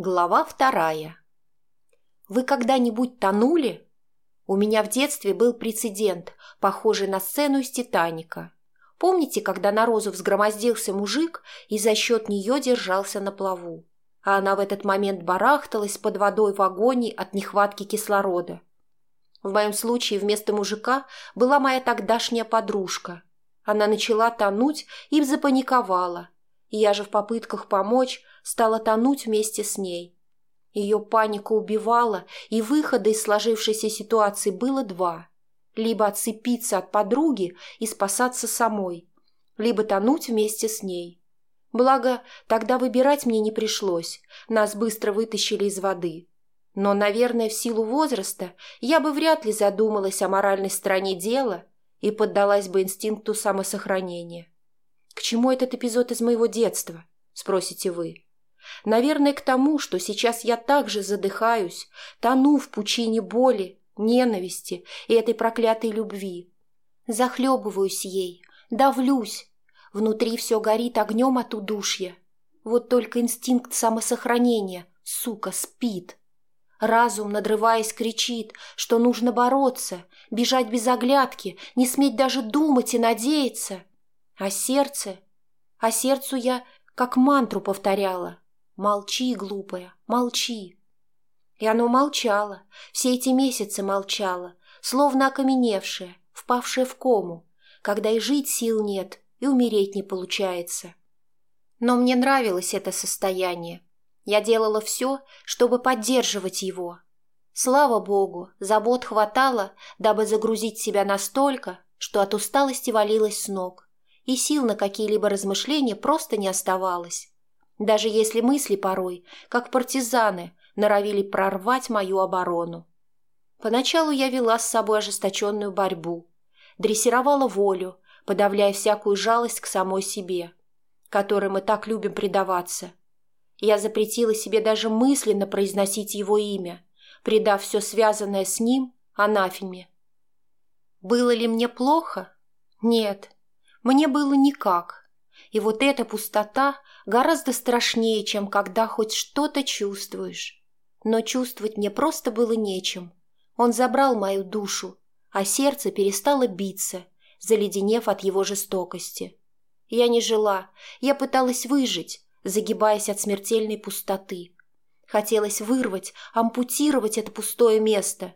Глава вторая. Вы когда-нибудь тонули? У меня в детстве был прецедент, похожий на сцену из «Титаника». Помните, когда на розу взгромоздился мужик и за счет нее держался на плаву, а она в этот момент барахталась под водой в агонии от нехватки кислорода? В моем случае вместо мужика была моя тогдашняя подружка. Она начала тонуть и запаниковала. Я же в попытках помочь стала тонуть вместе с ней. Ее паника убивала, и выхода из сложившейся ситуации было два. Либо отцепиться от подруги и спасаться самой, либо тонуть вместе с ней. Благо, тогда выбирать мне не пришлось, нас быстро вытащили из воды. Но, наверное, в силу возраста я бы вряд ли задумалась о моральной стороне дела и поддалась бы инстинкту самосохранения. К чему этот эпизод из моего детства, спросите вы? Наверное, к тому, что сейчас я также задыхаюсь, тону в пучине боли, ненависти и этой проклятой любви. Захлебываюсь ей, давлюсь. Внутри все горит огнем от удушья. Вот только инстинкт самосохранения, сука, спит. Разум, надрываясь, кричит, что нужно бороться, бежать без оглядки, не сметь даже думать и надеяться. А сердце? А сердцу я как мантру повторяла. Молчи, глупая, молчи. И оно молчало, все эти месяцы молчало, словно окаменевшее, впавшее в кому, когда и жить сил нет, и умереть не получается. Но мне нравилось это состояние. Я делала все, чтобы поддерживать его. Слава богу, забот хватало, дабы загрузить себя настолько, что от усталости валилась с ног, и сил на какие-либо размышления просто не оставалось даже если мысли порой, как партизаны, норовили прорвать мою оборону. Поначалу я вела с собой ожесточенную борьбу, дрессировала волю, подавляя всякую жалость к самой себе, которой мы так любим предаваться. Я запретила себе даже мысленно произносить его имя, предав все связанное с ним анафеме. Было ли мне плохо? Нет, мне было никак. И вот эта пустота гораздо страшнее, чем когда хоть что-то чувствуешь. Но чувствовать мне просто было нечем. Он забрал мою душу, а сердце перестало биться, заледенев от его жестокости. Я не жила, я пыталась выжить, загибаясь от смертельной пустоты. Хотелось вырвать, ампутировать это пустое место,